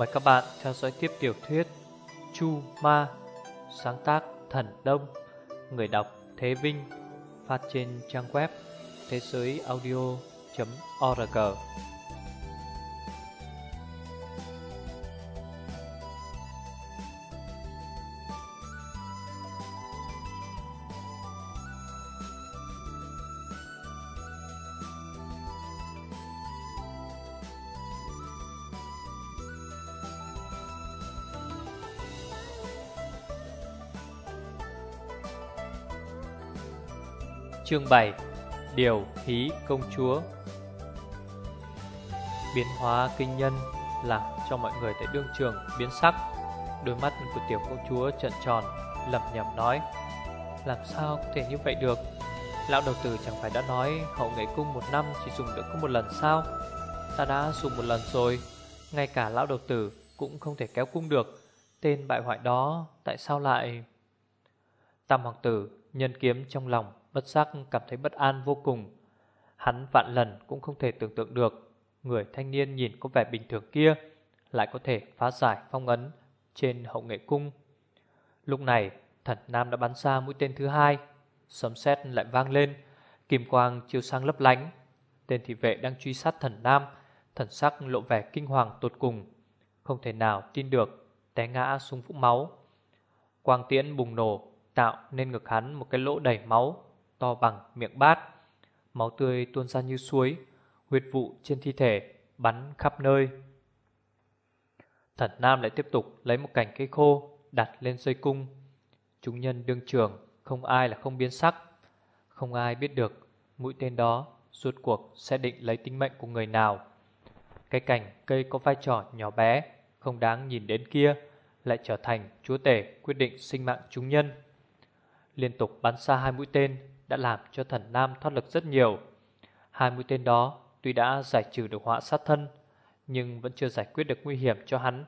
Mời các bạn theo dõi tiếp tiểu thuyết Chu Ma, Sáng tác Thần Đông, Người đọc Thế Vinh, Phát trên trang web thế giới audio.org Chương 7 Điều hí công chúa. Biến hóa kinh nhân làm cho mọi người tại đương trường, biến sắc. Đôi mắt của tiểu công chúa trận tròn, lẩm nhẩm nói, Làm sao có thể như vậy được? Lão đầu tử chẳng phải đã nói hậu nghệ cung một năm chỉ dùng được có một lần sao? Ta đã dùng một lần rồi, Ngay cả lão đầu tử cũng không thể kéo cung được. Tên bại hoại đó tại sao lại? Tam hoàng tử nhân kiếm trong lòng bất giác cảm thấy bất an vô cùng. Hắn vạn lần cũng không thể tưởng tượng được người thanh niên nhìn có vẻ bình thường kia lại có thể phá giải phong ấn trên hậu nghệ cung. Lúc này, thần nam đã bắn ra mũi tên thứ hai, sấm sét lại vang lên, kim quang chiếu sang lấp lánh. Tên thị vệ đang truy sát thần nam, thần sắc lộ vẻ kinh hoàng tột cùng, không thể nào tin được, té ngã xuống vũng máu. Quang tiễn bùng nổ, tạo nên ngực hắn một cái lỗ đầy máu, to bằng miệng bát. Máu tươi tuôn ra như suối, huyết vụ trên thi thể bắn khắp nơi. Thần Nam lại tiếp tục lấy một cành cây khô đặt lên dây cung. Chúng nhân đương trường không ai là không biến sắc. Không ai biết được mũi tên đó suốt cuộc sẽ định lấy tính mệnh của người nào. Cái cành cây có vai trò nhỏ bé, không đáng nhìn đến kia, lại trở thành chúa tể quyết định sinh mạng chúng nhân. Liên tục bắn xa hai mũi tên đã làm cho thần Nam thoát lực rất nhiều. Hai mũi tên đó tuy đã giải trừ được họa sát thân, nhưng vẫn chưa giải quyết được nguy hiểm cho hắn.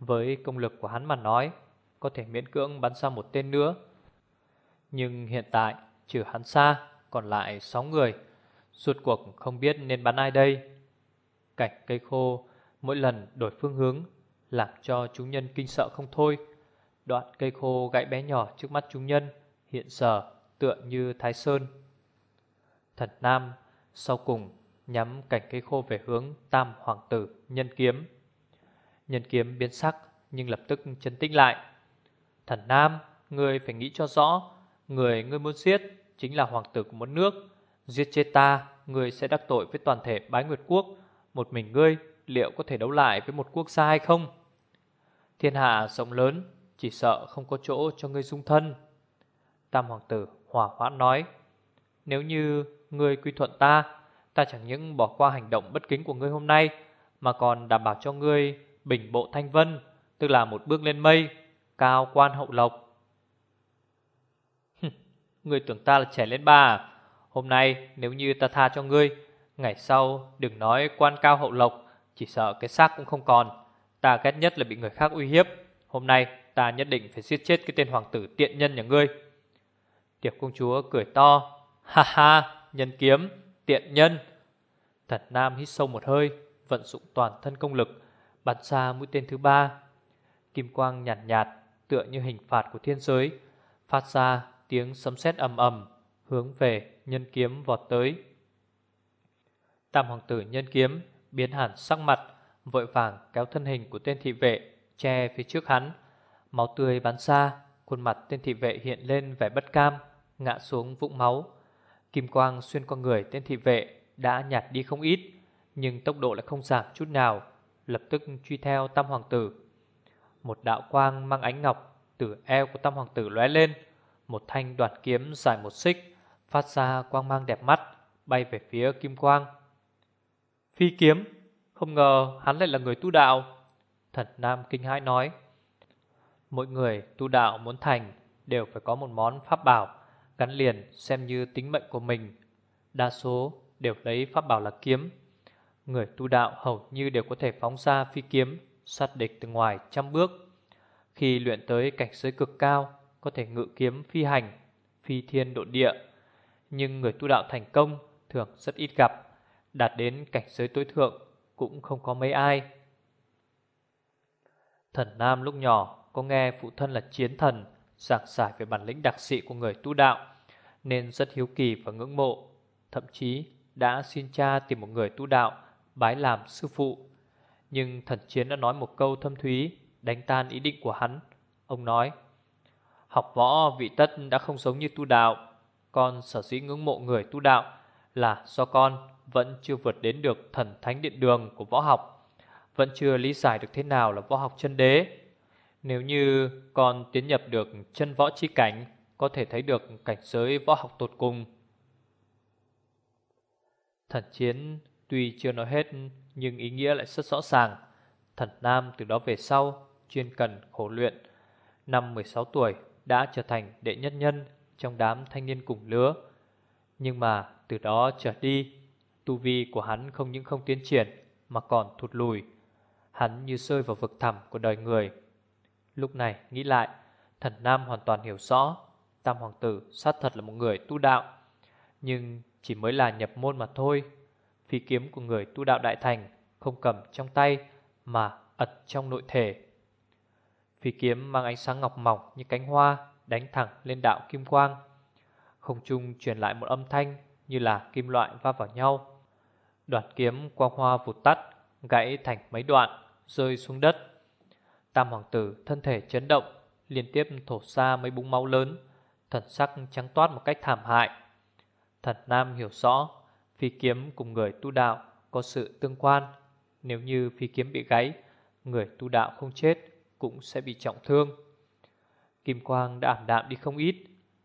Với công lực của hắn mà nói, có thể miễn cưỡng bắn ra một tên nữa. Nhưng hiện tại, trừ hắn xa, còn lại 6 người, suốt cuộc không biết nên bắn ai đây. Cảnh cây khô mỗi lần đổi phương hướng làm cho chúng nhân kinh sợ không thôi. Đoạn cây khô gãy bé nhỏ trước mắt chúng nhân hiện giờ tựa như Thái Sơn. Thần Nam sau cùng nhắm cảnh cây khô về hướng Tam Hoàng tử nhân kiếm. Nhân kiếm biến sắc nhưng lập tức chấn tĩnh lại. Thần Nam, người phải nghĩ cho rõ, người ngươi muốn giết chính là hoàng tử của một nước. Giết chết ta, người sẽ đắc tội với toàn thể bái nguyệt quốc. Một mình ngươi liệu có thể đấu lại với một quốc gia hay không? Thiên hạ rộng lớn, chỉ sợ không có chỗ cho ngươi dung thân. Tam hoàng tử hỏa hoãn nói, Nếu như ngươi quy thuận ta Ta chẳng những bỏ qua hành động bất kính của ngươi hôm nay, Mà còn đảm bảo cho ngươi bình bộ thanh vân, Tức là một bước lên mây, Cao quan hậu lộc. Ngươi tưởng ta là trẻ lên ba à? Hôm nay nếu như ta tha cho ngươi, Ngày sau đừng nói quan cao hậu lộc, Chỉ sợ cái xác cũng không còn. Ta ghét nhất là bị người khác uy hiếp. Hôm nay ta nhất định phải giết chết cái tên hoàng tử tiện nhân nhà ngươi. Tiểu công chúa cười to. Ha ha, nhân kiếm, Tiện nhân. Thật nam hít sâu một hơi, Vận dụng toàn thân công lực, Bắn ra mũi tên thứ ba. Kim quang nhạt nhạt, Tựa như hình phạt của thiên giới, Phát ra tiếng sấm sét ầm ầm, Hướng về nhân kiếm vọt tới. Tam hoàng tử nhân kiếm, Biến hẳn sắc mặt, Vội vàng kéo thân hình của tên thị vệ, Che phía trước hắn. Máu tươi bắn ra, Khuôn mặt tên thị vệ hiện lên vẻ bất cam ngã xuống vũng máu. Kim quang xuyên qua người tên thị vệ đã nhạt đi không ít, nhưng tốc độ lại không giảm chút nào, lập tức truy theo Tam Hoàng tử. Một đạo quang mang ánh ngọc từ eo của Tam Hoàng tử lóe lên, một thanh đoạt kiếm dài một xích, phát ra quang mang đẹp mắt, bay về phía Kim Quang. Phi kiếm, không ngờ hắn lại là người tu đạo. Thần Nam kinh hãi nói. Mỗi người tu đạo muốn thành đều phải có một món pháp bảo gắn liền xem như tính mệnh của mình. Đa số đều lấy pháp bảo là kiếm. Người tu đạo hầu như đều có thể phóng ra phi kiếm, sát địch từ ngoài trăm bước. Khi luyện tới cảnh giới cực cao, có thể ngự kiếm phi hành, phi thiên độ địa. Nhưng người tu đạo thành công thường rất ít gặp, đạt đến cảnh giới tối thượng cũng không có mấy ai. Thần Nam lúc nhỏ có nghe phụ thân là chiến thần giảng giải về bản lĩnh đặc sĩ của người tu đạo nên rất hiếu kỳ và ngưỡng mộ, thậm chí đã xin cha tìm một người tu đạo bái làm sư phụ. Nhưng thần chiến đã nói một câu thâm thúy đánh tan ý định của hắn. Ông nói: "Học võ vị tất đã không giống như tu đạo, con sở dĩ ngưỡng mộ người tu đạo là do con vẫn chưa vượt đến được thần thánh điện đường của võ học, vẫn chưa lý giải được thế nào là võ học chân đế." Nếu như con tiến nhập được chân võ chi cảnh, có thể thấy được cảnh giới võ học tột cùng. Thần chiến tuy chưa nói hết nhưng ý nghĩa lại rất rõ ràng. Thần Nam từ đó về sau chuyên cần khổ luyện. Năm 16 tuổi đã trở thành đệ nhất nhân trong đám thanh niên cùng lứa. Nhưng mà từ đó trở đi, tu vi của hắn không những không tiến triển mà còn thụt lùi. Hắn như rơi vào vực thẳm của đời người. Lúc này nghĩ lại, thần Nam hoàn toàn hiểu rõ Tam Hoàng Tử sát thật là một người tu đạo, nhưng chỉ mới là nhập môn mà thôi. Phi kiếm của người tu đạo đại thành không cầm trong tay mà ẩn trong nội thể. Phi kiếm mang ánh sáng ngọc mỏng như cánh hoa đánh thẳng lên đạo kim quang. Không trung truyền lại một âm thanh như là kim loại va vào nhau. Đoạt kiếm quang hoa vụt tắt, gãy thành mấy đoạn, rơi xuống đất. Tam hoàng tử thân thể chấn động, liên tiếp thổ ra mấy búng máu lớn, thần sắc trắng toát một cách thảm hại. Thần Nam hiểu rõ, phi kiếm cùng người tu đạo có sự tương quan. Nếu như phi kiếm bị gãy, người tu đạo không chết cũng sẽ bị trọng thương. Kim quang đã ảm đạm đi không ít,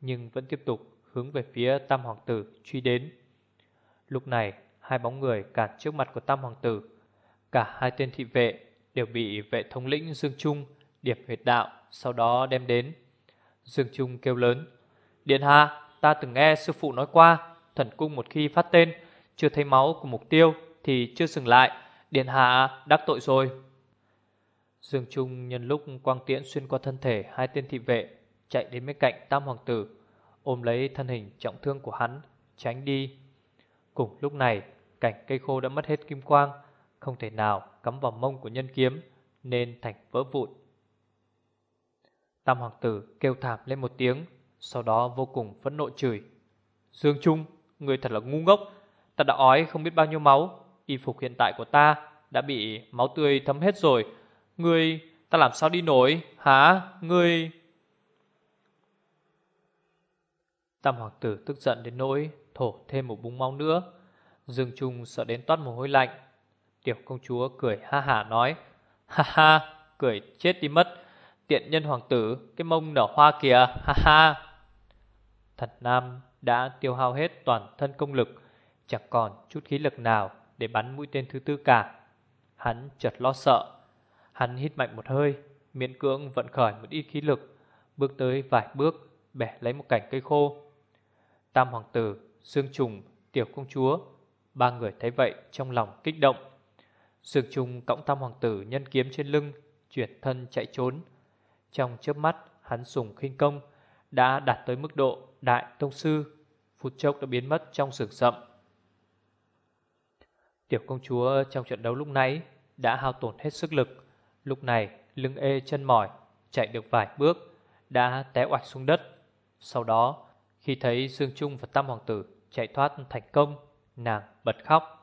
nhưng vẫn tiếp tục hướng về phía Tam Hoàng tử truy đến. Lúc này, hai bóng người cản trước mặt của Tam Hoàng tử. Cả hai tên thị vệ đều bị vệ thống lĩnh Dương Trung điệp huyệt đạo, sau đó đem đến. Dương Trung kêu lớn, Điện Hạ, ta từng nghe sư phụ nói qua, thần cung một khi phát tên, chưa thấy máu của mục tiêu thì chưa dừng lại, Điện Hạ đắc tội rồi. Dương Trung nhân lúc quang tiễn xuyên qua thân thể hai tên thị vệ, chạy đến bên cạnh Tam Hoàng tử, ôm lấy thân hình trọng thương của hắn, tránh đi. Cùng lúc này, cảnh cây khô đã mất hết kim quang, không thể nào cắm vào mông của nhân kiếm, nên thành vỡ vụn. Tam Hoàng tử kêu thảm lên một tiếng, sau đó vô cùng phẫn nộ chửi. Dương Trung Người thật là ngu ngốc Ta đã ói không biết bao nhiêu máu Y phục hiện tại của ta đã bị máu tươi thấm hết rồi. Ngươi ta làm sao đi nổi Hả Ngươi? Tam hoàng tử tức giận đến nỗi Thổ thêm một búng máu nữa. Dương Trung sợ đến toát mồ hôi lạnh Tiểu công chúa cười ha hả nói Ha ha Cười chết đi mất Tiện nhân hoàng tử Cái mông nở hoa kìa Ha ha Thật Nam đã tiêu hao hết toàn thân công lực, chẳng còn chút khí lực nào để bắn mũi tên thứ tư cả. Hắn chợt lo sợ. Hắn hít mạnh một hơi, miễn cưỡng vận khởi một ít khí lực, bước tới vài bước, bẻ lấy một cành cây khô. Tam hoàng tử, xương Trùng, tiểu công chúa, ba người thấy vậy trong lòng kích động. Dương Trùng cõng tam hoàng tử nhân kiếm trên lưng, chuyển thân chạy trốn. Trong chớp mắt, hắn dùng khinh công, đã đạt tới mức độ đại tông sư, phút chốc đã biến mất trong rừng rậm. Tiểu công chúa trong trận đấu lúc nãy đã hao tổn hết sức lực, lúc này lưng ê chân mỏi, chạy được vài bước, đã té oạch xuống đất. Sau đó, khi thấy Dương Trung và Tam Hoàng tử chạy thoát thành công, nàng bật khóc.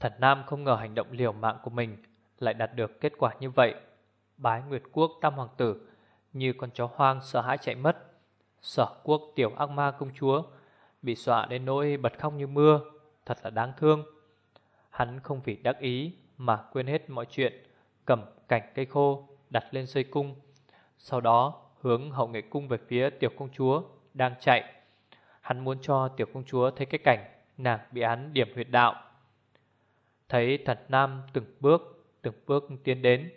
Thần Nam không ngờ hành động liều mạng của mình lại đạt được kết quả như vậy. Bái Nguyệt Quốc Tam Hoàng tử như con chó hoang sợ hãi chạy mất. Sở quốc tiểu ác ma công chúa bị dọa đến nỗi bật khóc như mưa, thật là đáng thương. Hắn không vì đắc ý mà quên hết mọi chuyện, cầm cảnh cây khô đặt lên dây cung, sau đó hướng hậu nghệ cung về phía tiểu công chúa đang chạy. Hắn muốn cho tiểu công chúa thấy cái cảnh nàng bị án điểm huyệt đạo. Thấy thật nam từng bước, từng bước tiến đến,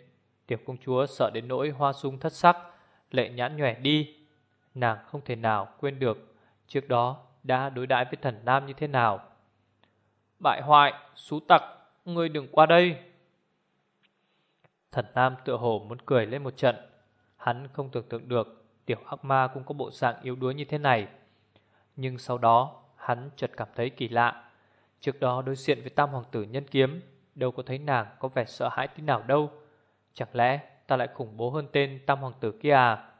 tiểu công chúa sợ đến nỗi hoa sung thất sắc, lệ nhãn nhòe đi. Nàng không thể nào quên được trước đó đã đối đãi với thần nam như thế nào. Bại hoại, xú tặc, ngươi đừng qua đây. Thần nam tựa hồ muốn cười lên một trận. Hắn không tưởng tượng được tiểu ác ma cũng có bộ dạng yếu đuối như thế này. Nhưng sau đó hắn chợt cảm thấy kỳ lạ. Trước đó đối diện với tam hoàng tử nhân kiếm, đâu có thấy nàng có vẻ sợ hãi tí nào đâu. Chẳng lẽ ta lại khủng bố hơn tên tam hoàng tử kia à?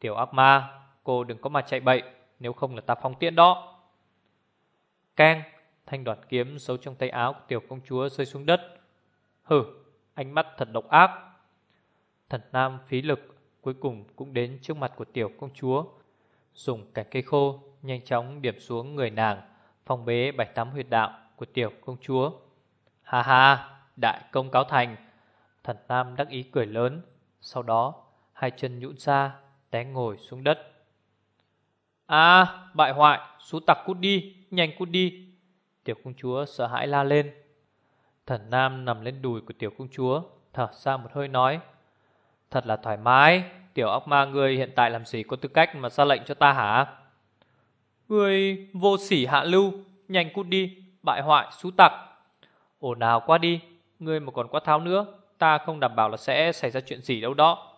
Tiểu ác ma, cô đừng có mà chạy bậy, nếu không là ta phóng tiện đó. Keng, thanh đoạt kiếm giấu trong tay áo của tiểu công chúa rơi xuống đất. Hừ, ánh mắt thật độc ác. Thần nam phí lực cuối cùng cũng đến trước mặt của tiểu công chúa. Dùng cảnh cây khô nhanh chóng điểm xuống người nàng, phong bế bạch tám huyệt đạo của tiểu công chúa. Ha ha, đại công cáo thành. Thần nam đắc ý cười lớn, sau đó hai chân nhũn ra, té ngồi xuống đất. À, bại hoại, số tặc cút đi, nhanh cút đi. Tiểu công chúa sợ hãi la lên. Thần nam nằm lên đùi của tiểu công chúa, thở ra một hơi nói. Thật là thoải mái, tiểu ác ma ngươi hiện tại làm gì có tư cách mà ra lệnh cho ta hả? Người vô sỉ hạ lưu, nhanh cút đi, bại hoại, xú tặc. Ồn nào qua đi, ngươi mà còn quá tháo nữa, ta không đảm bảo là sẽ xảy ra chuyện gì đâu đó.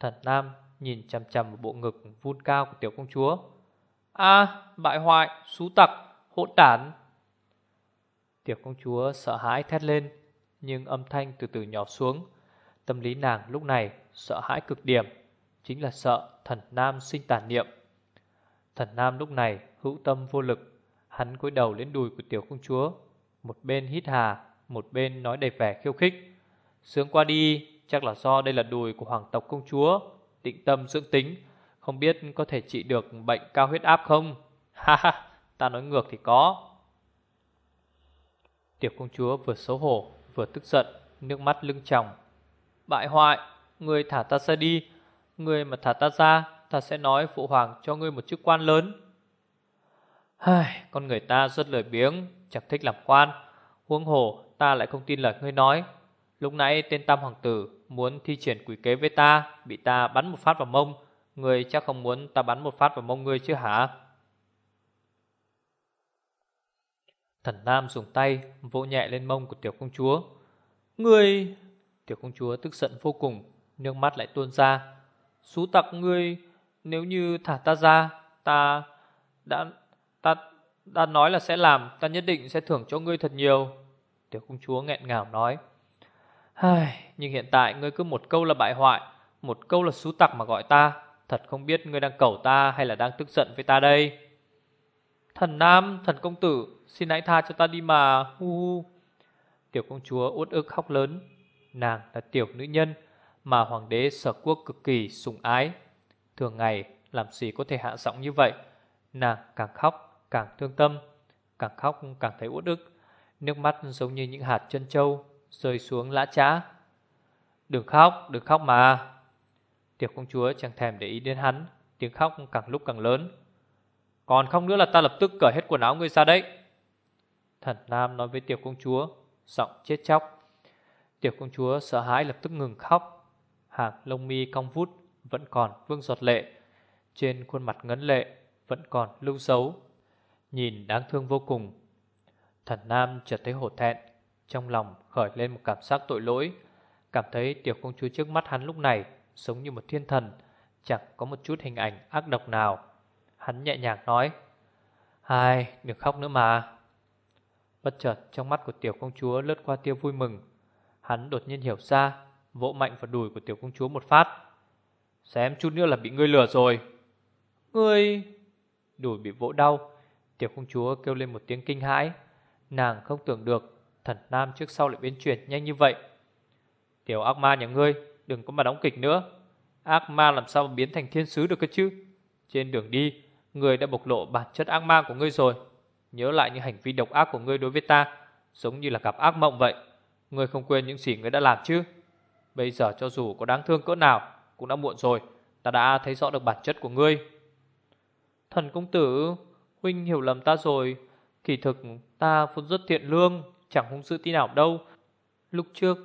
Thần Nam nhìn chằm chằm vào bộ ngực vun cao của tiểu công chúa. A, bại hoại, xú tặc, hỗn đản. Tiểu công chúa sợ hãi thét lên, nhưng âm thanh từ từ nhỏ xuống. Tâm lý nàng lúc này sợ hãi cực điểm, chính là sợ thần nam sinh tàn niệm. Thần nam lúc này hữu tâm vô lực, hắn cúi đầu lên đùi của tiểu công chúa, một bên hít hà, một bên nói đầy vẻ khiêu khích. Sướng qua đi, chắc là do đây là đùi của hoàng tộc công chúa, định tâm dưỡng tính, không biết có thể trị được bệnh cao huyết áp không? Ha ha, ta nói ngược thì có. Tiểu công chúa vừa xấu hổ, vừa tức giận, nước mắt lưng tròng. Bại hoại, người thả ta ra đi, người mà thả ta ra, ta sẽ nói phụ hoàng cho ngươi một chức quan lớn. Hai, con người ta rất lười biếng, chẳng thích làm quan. Huống hồ, ta lại không tin lời ngươi nói. Lúc nãy tên Tam Hoàng tử muốn thi triển quỷ kế với ta, bị ta bắn một phát vào mông. Ngươi chắc không muốn ta bắn một phát vào mông ngươi chứ hả? Thần Nam dùng tay vỗ nhẹ lên mông của tiểu công chúa. Ngươi... Tiểu công chúa tức giận vô cùng, nước mắt lại tuôn ra. Xú tặc ngươi, nếu như thả ta ra, ta đã ta ta nói là sẽ làm, ta nhất định sẽ thưởng cho ngươi thật nhiều. Tiểu công chúa nghẹn ngào nói. Ai, nhưng hiện tại ngươi cứ một câu là bại hoại, một câu là xú tặc mà gọi ta, thật không biết ngươi đang cầu ta hay là đang tức giận với ta đây. Thần Nam, thần công tử, xin hãy tha cho ta đi mà. Hu hu. Tiểu công chúa uất ức khóc lớn. Nàng là tiểu nữ nhân mà hoàng đế sở quốc cực kỳ sủng ái. Thường ngày làm gì có thể hạ giọng như vậy. Nàng càng khóc càng thương tâm, càng khóc càng thấy uất ức. Nước mắt giống như những hạt chân trâu rơi xuống lã chã. Đừng khóc, đừng khóc mà. Tiểu công chúa chẳng thèm để ý đến hắn, tiếng khóc càng lúc càng lớn. Còn không nữa là ta lập tức cởi hết quần áo ngươi ra đấy. Thần Nam nói với tiểu công chúa, giọng chết chóc. Tiểu công chúa sợ hãi lập tức ngừng khóc. Hàng lông mi cong vút vẫn còn vương giọt lệ. Trên khuôn mặt ngấn lệ vẫn còn lưu dấu. Nhìn đáng thương vô cùng. Thần Nam chợt thấy hổ thẹn. Trong lòng khởi lên một cảm giác tội lỗi. Cảm thấy tiểu công chúa trước mắt hắn lúc này giống như một thiên thần. Chẳng có một chút hình ảnh ác độc nào. Hắn nhẹ nhàng nói Hai, đừng khóc nữa mà Bất chợt trong mắt của tiểu công chúa lướt qua tia vui mừng Hắn đột nhiên hiểu ra Vỗ mạnh vào đùi của tiểu công chúa một phát Xem chút nữa là bị ngươi lừa rồi. Ngươi! Đùi bị vỗ đau, Tiểu công chúa kêu lên một tiếng kinh hãi. Nàng không tưởng được, Thần nam trước sau lại biến chuyển nhanh như vậy. Tiểu ác ma nhà ngươi, Đừng có mà đóng kịch nữa. Ác ma làm sao mà biến thành thiên sứ được cơ chứ? Trên đường đi, Ngươi đã bộc lộ bản chất ác ma của ngươi rồi. Nhớ lại những hành vi độc ác của ngươi đối với ta, Giống như là gặp ác mộng vậy. Ngươi không quên những gì ngươi đã làm chứ? Bây giờ cho dù có đáng thương cỡ nào cũng đã muộn rồi. Ta đã thấy rõ được bản chất của ngươi. Thần công tử, Huynh hiểu lầm ta rồi. Kỳ thực, ta vốn rất thiện lương, Chẳng hung dữ tí nào đâu. Lúc trước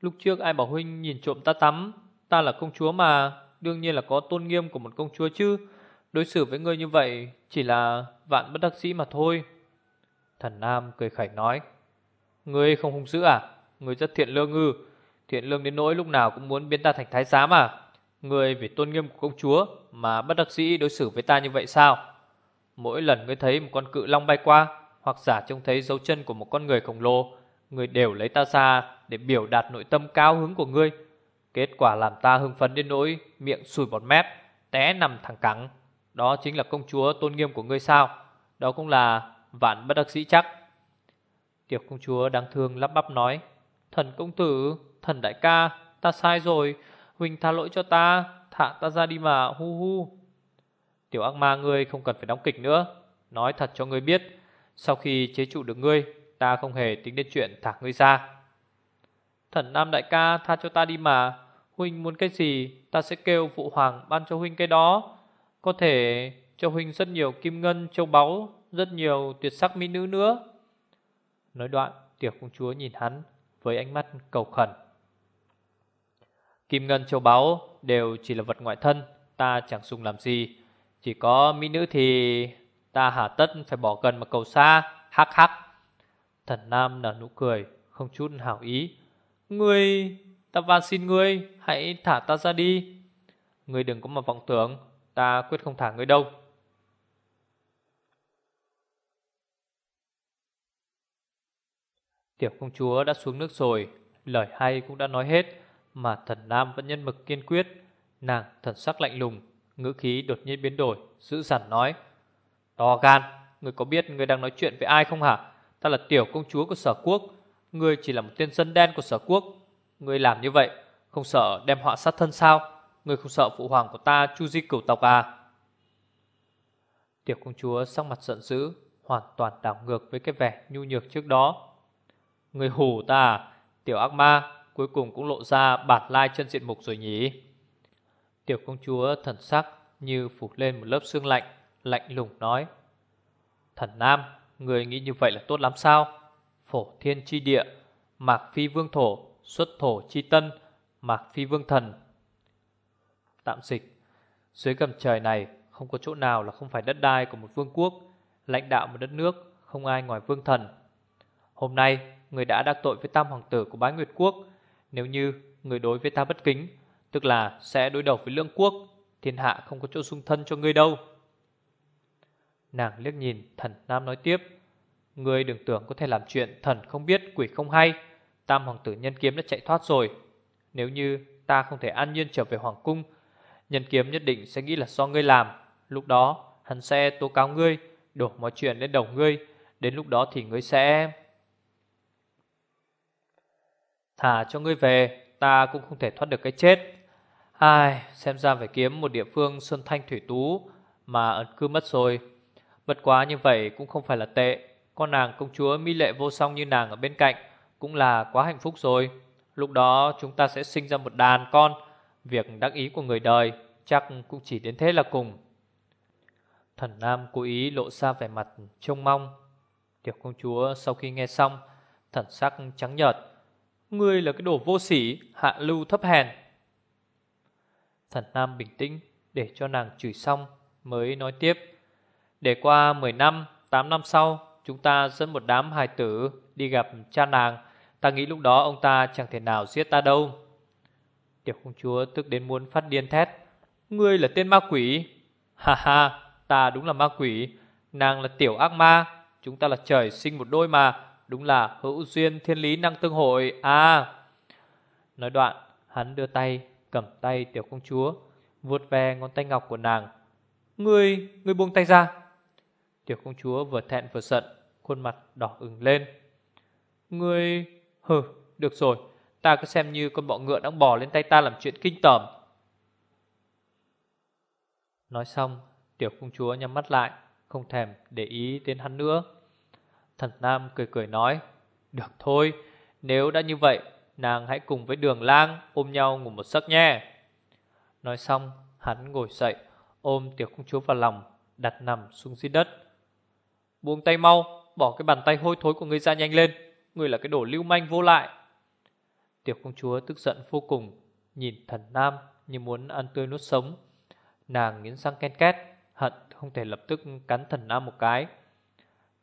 Lúc trước ai bảo Huynh nhìn trộm ta tắm? Ta là công chúa mà, Đương nhiên là có tôn nghiêm của một công chúa chứ. Đối xử với ngươi như vậy, Chỉ là vạn bất đắc sĩ mà thôi. Thần Nam cười khẩy nói, Ngươi không hung dữ à? Ngươi rất thiện lương ư. Thiện lương đến nỗi lúc nào cũng muốn biến ta thành thái giám à? Ngươi vì tôn nghiêm của công chúa Mà bất đắc sĩ đối xử với ta như vậy sao? Mỗi lần ngươi thấy một con cự long bay qua Hoặc giả trông thấy dấu chân của một con người khổng lồ, Ngươi đều lấy ta ra để biểu đạt nội tâm cao hứng của ngươi. Kết quả làm ta hưng phấn đến nỗi Miệng sùi bọt mép, Té nằm thẳng cẳng. Đó chính là công chúa tôn nghiêm của ngươi sao? Đó cũng là vạn bất đắc sĩ chắc. Tiểu công chúa đáng thương lắp bắp nói, Thần công tử, Thần đại ca, Ta sai rồi. Huynh tha lỗi cho ta, Thả ta ra đi mà, hu hu. Tiểu ác ma ngươi không cần phải đóng kịch nữa. Nói thật cho ngươi biết, Sau khi chế trụ được ngươi, Ta không hề tính đến chuyện thả ngươi ra. Thần Nam đại ca tha cho ta đi mà. Huynh muốn cái gì, Ta sẽ kêu phụ hoàng ban cho Huynh cái đó. Có thể cho Huynh rất nhiều kim ngân, châu báu, Rất nhiều tuyệt sắc mỹ nữ nữa. Nói đoạn, Tiểu công chúa nhìn hắn Với ánh mắt cầu khẩn. Kim ngân châu báu đều chỉ là vật ngoại thân, Ta chẳng dùng làm gì. Chỉ có mỹ nữ thì Ta hả tất phải bỏ gần mà cầu xa. Hắc hắc. Thần Nam nở nụ cười, Không chút hảo ý. Ngươi, Ta van xin ngươi, Hãy thả ta ra đi. Ngươi đừng có mà vọng tưởng, Ta quyết không thả ngươi đâu. Tiểu công chúa đã xuống nước rồi, Lời hay cũng đã nói hết. Mà thần nam vẫn nhân mực kiên quyết. Nàng thần sắc lạnh lùng, Ngữ khí đột nhiên biến đổi, Dữ dằn nói, To gan Người có biết người đang nói chuyện với ai không hả? Ta là tiểu công chúa của sở quốc Người chỉ là một tên dân đen của sở quốc. Người làm như vậy, Không sợ đem họa sát thân sao? Người không sợ phụ hoàng của ta chu di cửu tộc à? Tiểu công chúa sắc mặt giận dữ, Hoàn toàn đảo ngược với cái vẻ nhu nhược trước đó. Người hù ta à? Tiểu ác ma Cuối cùng cũng lộ ra bản lai chân diện mục rồi nhỉ? Tiểu công chúa thần sắc Như phủ lên một lớp xương lạnh Lạnh lùng nói, Thần Nam, Người nghĩ như vậy là tốt lắm sao? Phổ thiên chi địa, Mạc phi vương thổ, Xuất thổ chi tân, Mạc phi vương thần. Tạm dịch, Dưới gầm trời này Không có chỗ nào là không phải đất đai của một vương quốc, Lãnh đạo một đất nước, Không ai ngoài vương thần. Hôm nay, người đã đắc tội với tam hoàng tử của bái Nguyệt Quốc nếu như người đối với ta bất kính, Tức là sẽ đối đầu với lương quốc, Thiên hạ không có chỗ sung thân cho ngươi đâu. Nàng liếc nhìn thần nam nói tiếp, Ngươi đừng tưởng có thể làm chuyện thần không biết, quỷ không hay. Tam hoàng tử nhân kiếm đã chạy thoát rồi. Nếu như ta không thể an nhiên trở về hoàng cung, Nhân kiếm nhất định sẽ nghĩ là do ngươi làm. Lúc đó, hắn sẽ tố cáo ngươi, Đổ mọi chuyện lên đầu ngươi. Đến lúc đó thì ngươi sẽ Thả cho ngươi về, Ta cũng không thể thoát được cái chết. Ai, Xem ra phải kiếm một địa phương Xuân Thanh Thủy Tú Mà ẩn cư mất rồi. Bất quá như vậy cũng không phải là tệ. Con nàng công chúa mỹ lệ vô song như nàng ở bên cạnh Cũng là quá hạnh phúc rồi. Lúc đó chúng ta sẽ sinh ra một đàn con. Việc đắc ý của người đời Chắc cũng chỉ đến thế là cùng. Thần Nam cố ý lộ ra vẻ mặt trông mong. Tiểu công chúa sau khi nghe xong, Thần sắc trắng nhợt. Ngươi là cái đồ vô sỉ Hạ lưu thấp hèn Thần Nam bình tĩnh Để cho nàng chửi xong Mới nói tiếp để qua 10 năm, 8 năm sau, chúng ta dẫn một đám hài tử đi gặp cha nàng. Ta nghĩ lúc đó ông ta chẳng thể nào giết ta đâu. Tiểu công chúa tức đến muốn phát điên thét. Ngươi là tên ma quỷ. Ha ha, ta đúng là ma quỷ. Nàng là tiểu ác ma. Chúng ta là trời sinh một đôi mà. Đúng là hữu duyên thiên lý năng tương hội. À. Nói đoạn, hắn đưa tay, cầm tay tiểu công chúa, vuốt ve ngón tay ngọc của nàng. Ngươi, ngươi buông tay ra. Tiểu công chúa vừa thẹn vừa giận Khuôn mặt đỏ ửng lên Ngươi... Hừ, được rồi Ta cứ xem như con bọ ngựa đang bò lên tay ta làm chuyện kinh tởm Nói xong Tiểu công chúa nhắm mắt lại Không thèm để ý đến hắn nữa Thần Nam cười cười nói, Được thôi, Nếu đã như vậy, Nàng hãy cùng với đường lang ôm nhau ngủ một giấc nhé. Nói xong, Hắn ngồi dậy, Ôm tiểu công chúa vào lòng, Đặt nằm xuống dưới đất. Buông tay mau, Bỏ cái bàn tay hôi thối của ngươi ra nhanh lên, Ngươi là cái đồ lưu manh vô lại. Tiểu công chúa tức giận vô cùng, Nhìn thần nam như muốn ăn tươi nuốt sống. Nàng nghiến răng ken két, Hận không thể lập tức cắn thần nam một cái.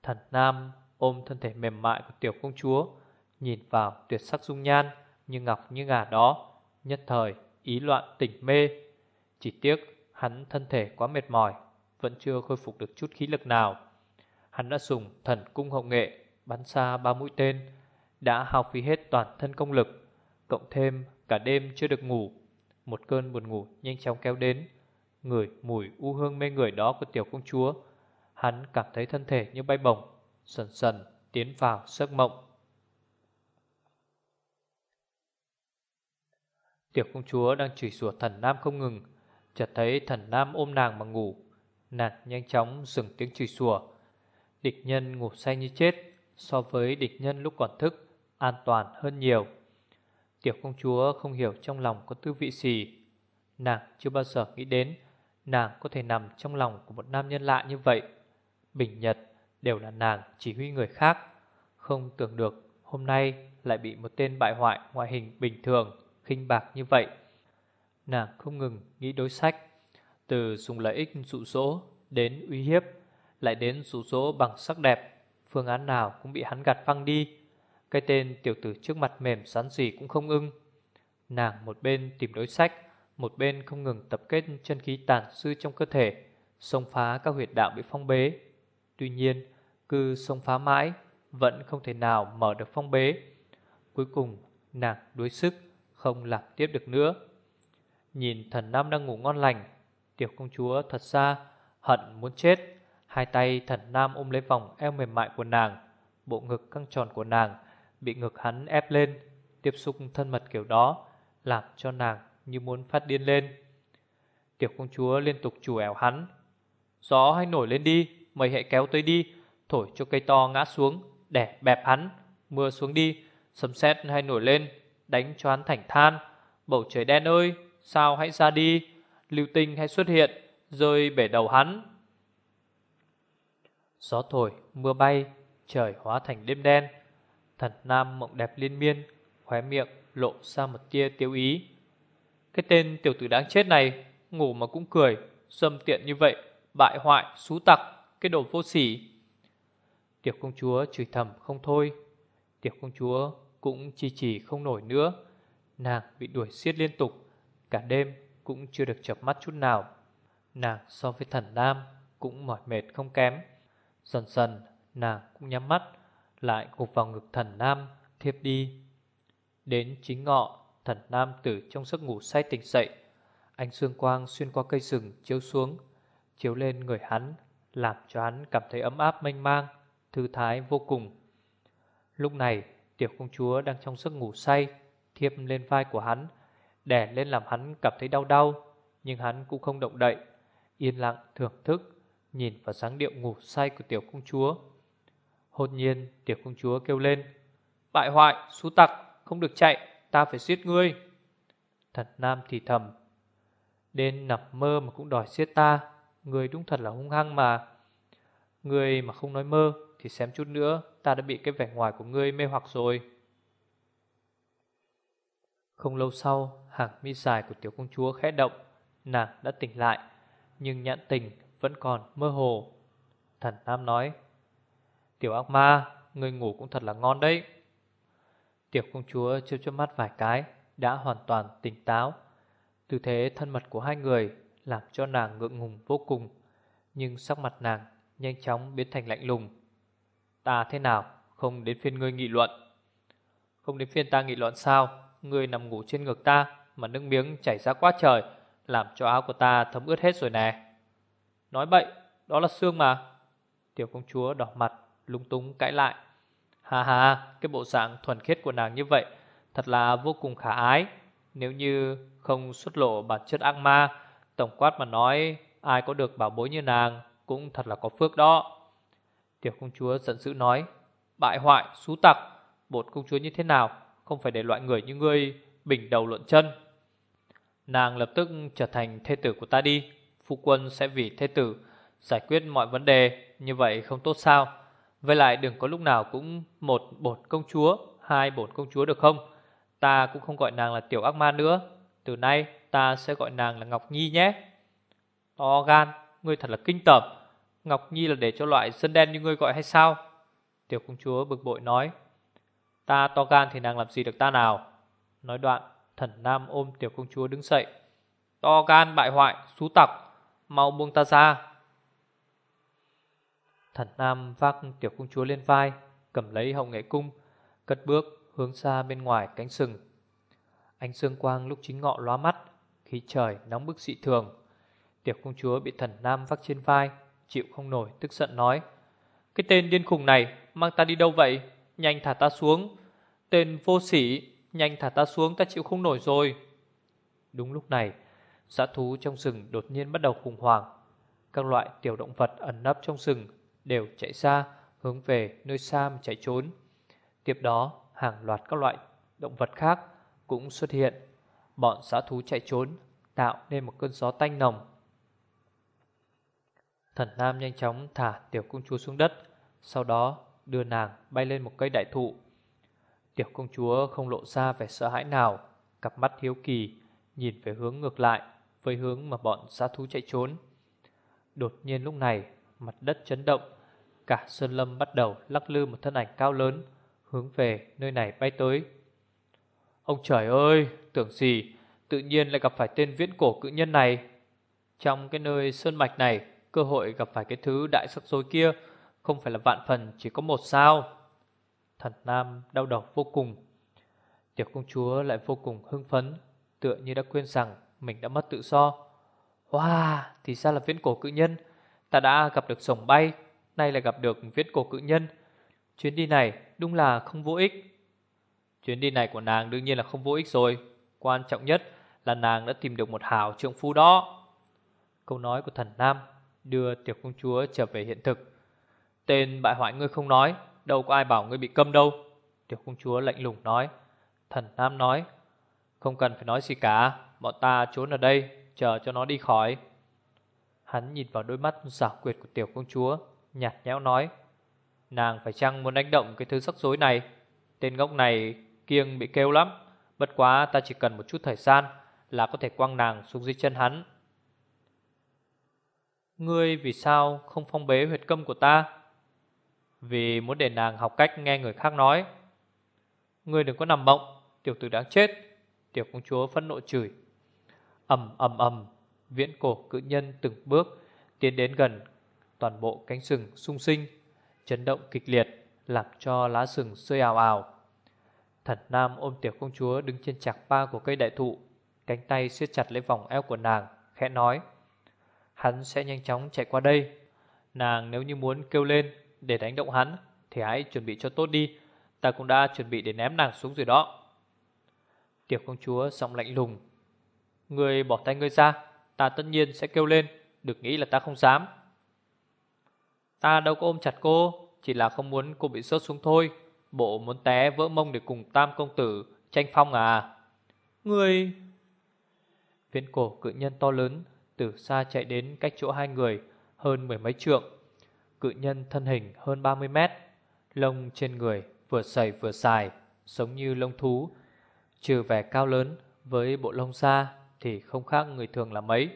Thần nam ôm thân thể mềm mại của tiểu công chúa Nhìn vào tuyệt sắc dung nhan Như ngọc như ngà đó Nhất thời ý loạn tỉnh mê Chỉ tiếc hắn thân thể quá mệt mỏi Vẫn chưa khôi phục được chút khí lực nào Hắn đã dùng thần cung hậu nghệ bắn xa ba mũi tên. đã hao phí hết toàn thân công lực, cộng thêm cả đêm chưa được ngủ. Một cơn buồn ngủ nhanh chóng kéo đến, người mùi u hương mê người đó của tiểu công chúa. Hắn cảm thấy thân thể như bay bổng, sần sần tiến vào giấc mộng. Tiểu công chúa đang chửi rủa thần nam không ngừng, chợt thấy thần nam ôm nàng mà ngủ, nàng nhanh chóng dừng tiếng chửi rủa. Địch nhân ngủ say như chết, so với địch nhân lúc còn thức an toàn hơn nhiều. Tiểu công chúa không hiểu trong lòng có tư vị gì. Nàng chưa bao giờ nghĩ đến nàng có thể nằm trong lòng của một nam nhân lạ như vậy. Bình nhật đều là nàng chỉ huy người khác. Không tưởng được hôm nay lại bị một tên bại hoại ngoại hình bình thường, khinh bạc như vậy. Nàng không ngừng nghĩ đối sách, từ dùng lợi ích dụ dỗ đến uy hiếp, lại đến dụ dỗ bằng sắc đẹp. Phương án nào cũng bị hắn gạt phăng đi. Cái tên tiểu tử trước mặt mềm sán gì cũng không ưng. Nàng một bên tìm đối sách, một bên không ngừng tập kết chân khí tàn sư trong cơ thể, xông phá các huyệt đạo bị phong bế. Tuy nhiên, cứ xông phá mãi, vẫn không thể nào mở được phong bế. Cuối cùng, nàng đuối sức, không làm tiếp được nữa. Nhìn thần nam đang ngủ ngon lành, tiểu công chúa thật xa hận muốn chết. Hai tay thần nam ôm lấy vòng eo mềm mại của nàng, bộ ngực căng tròn của nàng bị ngực hắn ép lên, tiếp xúc thân mật kiểu đó, làm cho nàng như muốn phát điên lên. Tiểu công chúa liên tục chủ ẻo hắn. Gió hay nổi lên đi, mây hãy kéo tới đi, thổi cho cây to ngã xuống, để bẹp hắn, mưa xuống đi, sấm sét hay nổi lên, đánh cho hắn thành than. Bầu trời đen ơi, sao hãy ra đi, lưu tinh hay xuất hiện, rơi bể đầu hắn. Gió thổi, mưa bay, trời hóa thành đêm đen. Thần nam mộng đẹp liên miên, khóe miệng lộ ra một tia tiêu ý. Cái tên tiểu tử đáng chết này, ngủ mà cũng cười, xâm tiện như vậy, bại hoại, xú tặc, cái đồ vô sỉ. Tiểu công chúa chửi thầm không thôi. Tiểu công chúa cũng chi chỉ không nổi nữa. Nàng bị đuổi xiết liên tục, cả đêm cũng chưa được chập mắt chút nào. Nàng so với thần nam cũng mỏi mệt không kém. Dần dần nàng cũng nhắm mắt, lại gục vào ngực thần nam, thiếp đi. Đến chính ngọ, thần nam từ trong giấc ngủ say tỉnh dậy. Ánh xương quang xuyên qua cây rừng chiếu xuống, chiếu lên người hắn, làm cho hắn cảm thấy ấm áp mênh mang, thư thái vô cùng. Lúc này, tiểu công chúa đang trong giấc ngủ say, thiếp lên vai của hắn, đè lên làm hắn cảm thấy đau đau, nhưng hắn cũng không động đậy, yên lặng thưởng thức, nhìn vào dáng điệu ngủ say của tiểu công chúa. Hôn nhiên tiểu công chúa kêu lên Bại hoại, xú tặc, không được chạy Ta phải giết ngươi Thật nam thì thầm Đến nằm mơ mà cũng đòi giết ta người đúng thật là hung hăng mà người mà không nói mơ Thì xem chút nữa Ta đã bị cái vẻ ngoài của ngươi mê hoặc rồi Không lâu sau Hàng mi dài của tiểu công chúa khẽ động Nàng đã tỉnh lại Nhưng nhãn tình vẫn còn mơ hồ Thần Nam nói Tiểu ác ma, người ngủ cũng thật là ngon đấy. Tiểu công chúa chưa chớp mắt vài cái, đã hoàn toàn tỉnh táo. Tư thế thân mật của hai người làm cho nàng ngượng ngùng vô cùng, nhưng sắc mặt nàng nhanh chóng biến thành lạnh lùng. Ta thế nào, không đến phiên ngươi nghị luận. Không đến phiên ta nghị luận sao, ngươi nằm ngủ trên ngực ta mà nước miếng chảy ra quá trời, làm cho áo của ta thấm ướt hết rồi nè. Nói bậy, đó là xương mà. Tiểu công chúa đỏ mặt lúng túng cãi lại. Hà hà, cái bộ dạng thuần khiết của nàng như vậy thật là vô cùng khả ái. Nếu như không xuất lộ bản chất ác ma, tổng quát mà nói ai có được bảo bối như nàng cũng thật là có phước đó. Tiểu công chúa giận dữ nói, bại hoại, xú tặc, bột công chúa như thế nào, không phải để loại người như ngươi bình đầu luận chân. Nàng lập tức trở thành thê tử của ta đi, phu quân sẽ vì thê tử giải quyết mọi vấn đề, như vậy không tốt sao? Với lại đừng có lúc nào cũng một bột công chúa, hai bột công chúa được không? Ta cũng không gọi nàng là tiểu ác ma nữa. Từ nay ta sẽ gọi nàng là Ngọc Nhi nhé. To gan, ngươi thật là kinh tởm. Ngọc Nhi là để cho loại dân đen như ngươi gọi hay sao? Tiểu công chúa bực bội nói. Ta to gan thì nàng làm gì được ta nào? Nói đoạn, thần nam ôm tiểu công chúa đứng dậy. To gan bại hoại, xú tặc, mau buông ta ra. Thần Nam vác tiểu công chúa lên vai, cầm lấy hậu nghệ cung, Cất bước hướng xa bên ngoài cánh sừng Ánh dương quang lúc chính ngọ lóa mắt, Khí trời nóng bức dị thường. Tiểu công chúa bị thần nam vác trên vai, Chịu không nổi, tức giận nói, Cái tên điên khùng này Mang ta đi đâu vậy? Nhanh thả ta xuống. Tên vô sỉ, Nhanh thả ta xuống, ta chịu không nổi rồi. Đúng lúc này Xã thú trong rừng đột nhiên bắt đầu khủng hoảng. Các loại tiểu động vật ẩn nấp trong rừng Đều chạy xa Hướng về nơi xa mà chạy trốn. Tiếp đó, hàng loạt các loại động vật khác cũng xuất hiện. Bọn xã thú chạy trốn, Tạo nên một cơn gió tanh nồng. Thần Nam nhanh chóng thả tiểu công chúa xuống đất, Sau đó đưa nàng bay lên một cây đại thụ. Tiểu công chúa không lộ ra vẻ sợ hãi nào, Cặp mắt hiếu kỳ, Nhìn về hướng ngược lại Với hướng mà bọn xã thú chạy trốn. Đột nhiên lúc này, Mặt đất chấn động, Cả sơn lâm bắt đầu lắc lư một thân ảnh cao lớn Hướng về nơi này bay tới. Ông trời ơi, Tưởng gì Tự nhiên lại gặp phải tên viễn cổ cự nhân này? Trong cái nơi sơn mạch này, Cơ hội gặp phải cái thứ đại sắc rối kia Không phải là vạn phần, chỉ có một sao. Thần Nam đau đầu vô cùng. Tiểu công chúa lại vô cùng hưng phấn, Tựa như đã quên rằng Mình đã mất tự do. Wow, thì ra là viễn cổ cự nhân. Ta đã gặp được sổng bay, Nay lại gặp được viễn cổ cự nhân. Chuyến đi này đúng là không vô ích. Chuyến đi này của nàng đương nhiên là không vô ích rồi. Quan trọng nhất là nàng đã tìm được một hảo trượng phu đó. Câu nói của thần Nam Đưa tiểu công chúa trở về hiện thực. Tên bại hoại ngươi không nói, Đâu có ai bảo ngươi bị câm đâu. Tiểu công chúa lạnh lùng nói. Thần Nam nói, Không cần phải nói gì cả, Bọn ta trốn ở đây, Chờ cho nó đi khỏi. Hắn nhìn vào đôi mắt giả quyệt của tiểu công chúa, Nhạt nhẽo nói, Nàng phải chăng muốn đánh động cái thứ sắc rối này? Tên ngốc này kiêng bị kêu lắm. Bất quá ta chỉ cần một chút thời gian Là có thể quăng nàng xuống dưới chân hắn. Ngươi vì sao không phong bế huyệt câm của ta? Vì muốn để nàng học cách nghe người khác nói. Ngươi đừng có nằm mộng, Tiểu tử đáng chết. Tiểu công chúa phẫn nộ chửi. Ầm ầm ầm, Viễn cổ cự nhân từng bước Tiến đến gần Toàn bộ cánh sừng sung sinh, Chấn động kịch liệt, Làm cho lá sừng rơi ào ào. Thần Nam ôm tiểu công chúa Đứng trên chạc ba của cây đại thụ, Cánh tay siết chặt lấy vòng eo của nàng, Khẽ nói, Hắn sẽ nhanh chóng chạy qua đây. Nàng nếu như muốn kêu lên Để đánh động hắn Thì hãy chuẩn bị cho tốt đi, Ta cũng đã chuẩn bị để ném nàng xuống rồi đó. Tiểu công chúa giọng lạnh lùng Người bỏ tay ngươi ra, Ta tất nhiên sẽ kêu lên, Đừng nghĩ là ta không dám. Ta đâu có ôm chặt cô, Chỉ là không muốn cô bị sốt xuống thôi. Bộ muốn té vỡ mông để cùng tam công tử Tranh phong à? Người Viên cổ cự nhân to lớn Từ xa chạy đến cách chỗ hai người Hơn mười mấy trượng. Cự nhân thân hình hơn 30 mét Lông trên người vừa sầy vừa dài Giống như lông thú. Trừ vẻ cao lớn Với bộ lông xa Thì không khác người thường là mấy.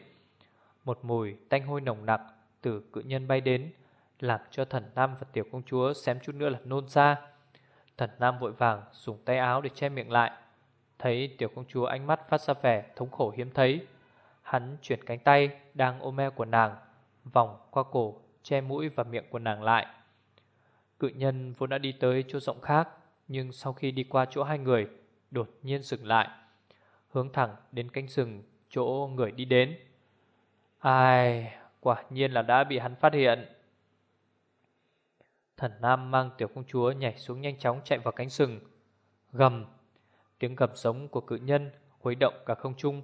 Một mùi tanh hôi nồng nặc Từ cự nhân bay đến Làm cho thần Nam và tiểu công chúa Xém chút nữa là nôn ra Thần Nam vội vàng dùng tay áo để che miệng lại. Thấy tiểu công chúa ánh mắt phát ra vẻ thống khổ hiếm thấy, Hắn chuyển cánh tay đang ôm eo của nàng, Vòng qua cổ, che mũi và miệng của nàng lại. Cự nhân vốn đã đi tới chỗ rộng khác, Nhưng sau khi đi qua chỗ hai người, Đột nhiên dừng lại, Hướng thẳng đến cánh rừng Chỗ người đi đến. Ai, Quả nhiên là đã bị hắn phát hiện. Thần Nam mang tiểu công chúa nhảy xuống nhanh chóng chạy vào cánh sừng. Gầm, tiếng gầm giống của cự nhân khuấy động cả không trung.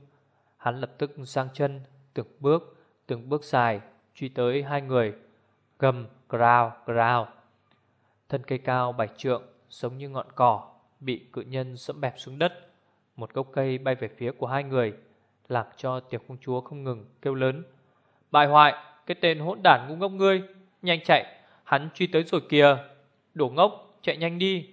Hắn lập tức sang chân, từng bước, từng bước dài, truy tới hai người. Gầm, growl, growl. Thân cây cao bảy trượng, giống như ngọn cỏ, bị cự nhân sẫm bẹp xuống đất. Một gốc cây bay về phía của hai người, làm cho tiểu công chúa không ngừng kêu lớn. Bại hoại, cái tên hỗn đản ngu ngốc ngươi, nhanh chạy, Hắn truy tới rồi kìa. Đồ ngốc chạy nhanh đi.